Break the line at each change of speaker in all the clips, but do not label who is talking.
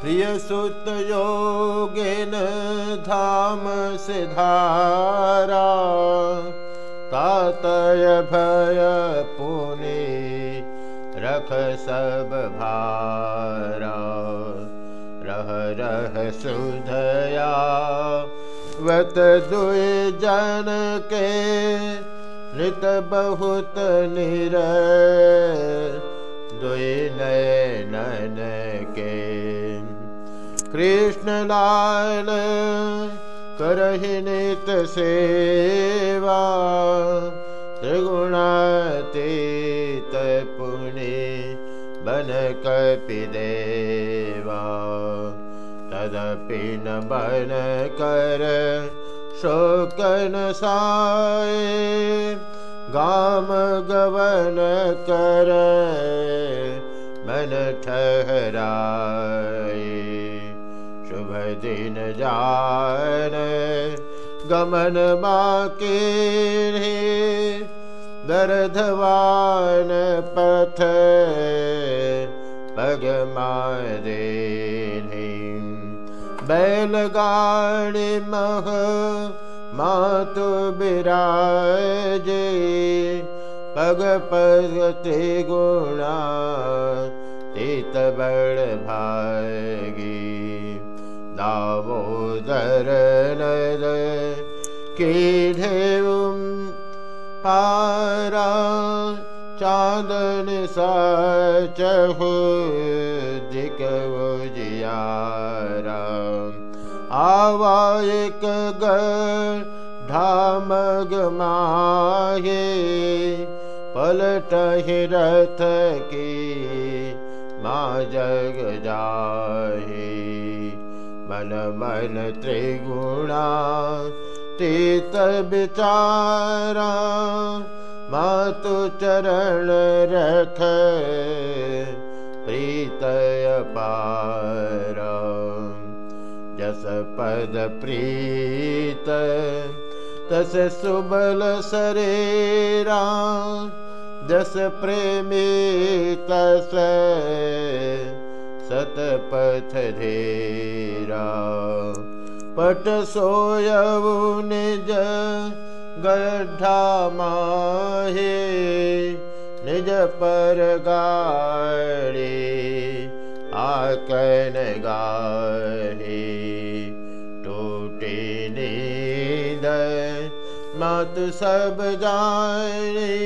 प्रियसुतयोगेन धाम सिधारा तातय भय पुनि रख सब भारा। रह रह सुधया वत दुई जन के नृत बहुत निर दुई नयन के। कृष्ण लाल करहि नित सेवा त्रिगुणातीत पुनि बन कपिदेवा तदपि न बन कर शोकन साय गाम गवन कर मन ठहराए शुभ दिन जान गमन बाके दर्धवान पथ पग मारे बैलगाड़ी मह मातु बिराजे पग पगति गुणा दावोदर नर की ढेउम पारा चांदन सा चहु दिक जियारा आवा एक ढामग माहे पलट रथ की जग जाहे मन मन त्रिगुणा तीत विचारा मातु चरण रख प्रीतय पार। जस पद प्रीत तस सुबल शरीरा जस प्रेमी तस सतपथ धेरा। पट सोयऊ निज गड्ढा माहे, निज पर गाड़ी आकन गाहे टूटे नींद मत सब जाने,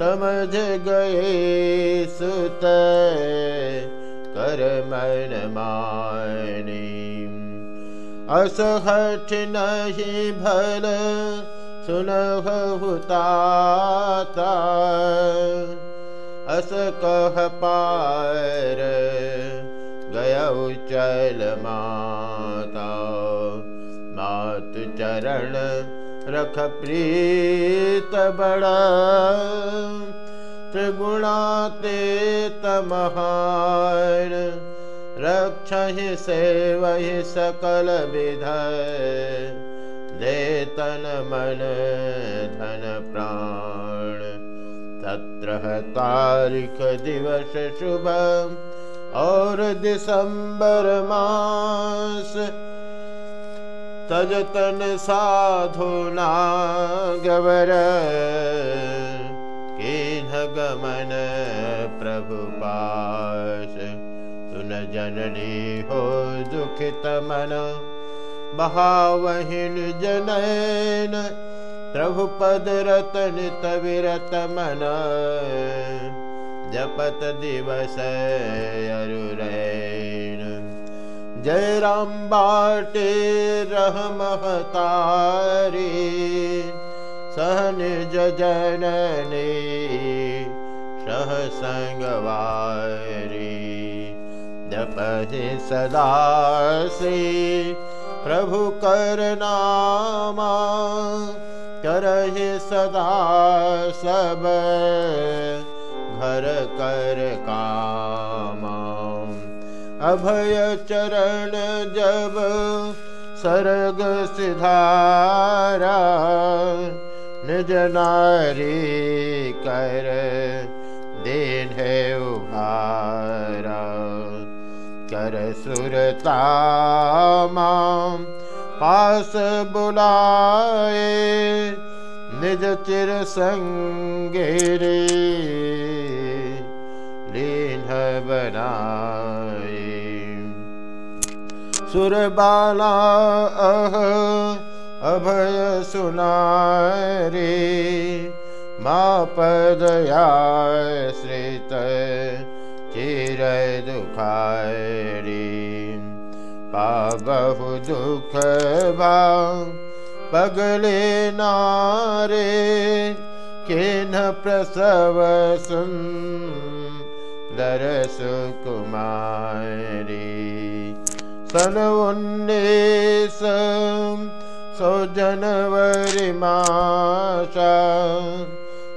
समझ गए सुत असहठ नहीं भल सुनहुता अस कह पार गया चल माता। मात चरण रख प्रीत बड़ा त्रिगुणाते तमहान रक्ष सेवहि सकल विध दे तन मन धन प्राण। सत्रह तारीख दिवस शुभ और दिसंबर मास। तजतन साधु नागवर। गमन प्रभु पास। सुन जननी हो दुखित मन महावहिन जनैन प्रभु पद रतन तविरत मन, जपत दिवस अरुरैन। जय राम बाटे रह महतारी सहन जननी। संगवारी, जपहि सदा से। प्रभु कर नामा, करहि सदा सब। घर कर कामा, अभय चरण जब सर्ग सिधारा, निज नारी कर उभारा कर पास बुलाए निज चिर संगेरे लीन बनाए। सुरबाला अह अभय सुनारे मा पदया श्रित चिर दुखारी केन प्रसव सुन दर सुकुमारी। सन उन्नीस सौ जनवरी मासा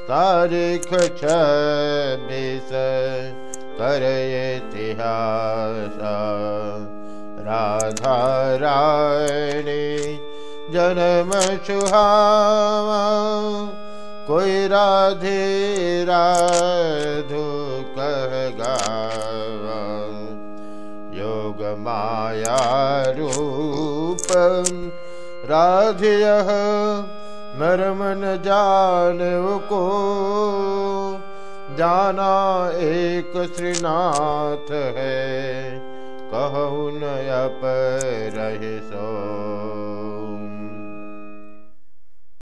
तारीख छब्बीस कर इतिहास। राधा रायणी जन्म सुहावा, कोई राधे राधु कह गावा। योग माया रूप नरमन जान को जाना एक श्रीनाथ है। कहू न अप रहे सो।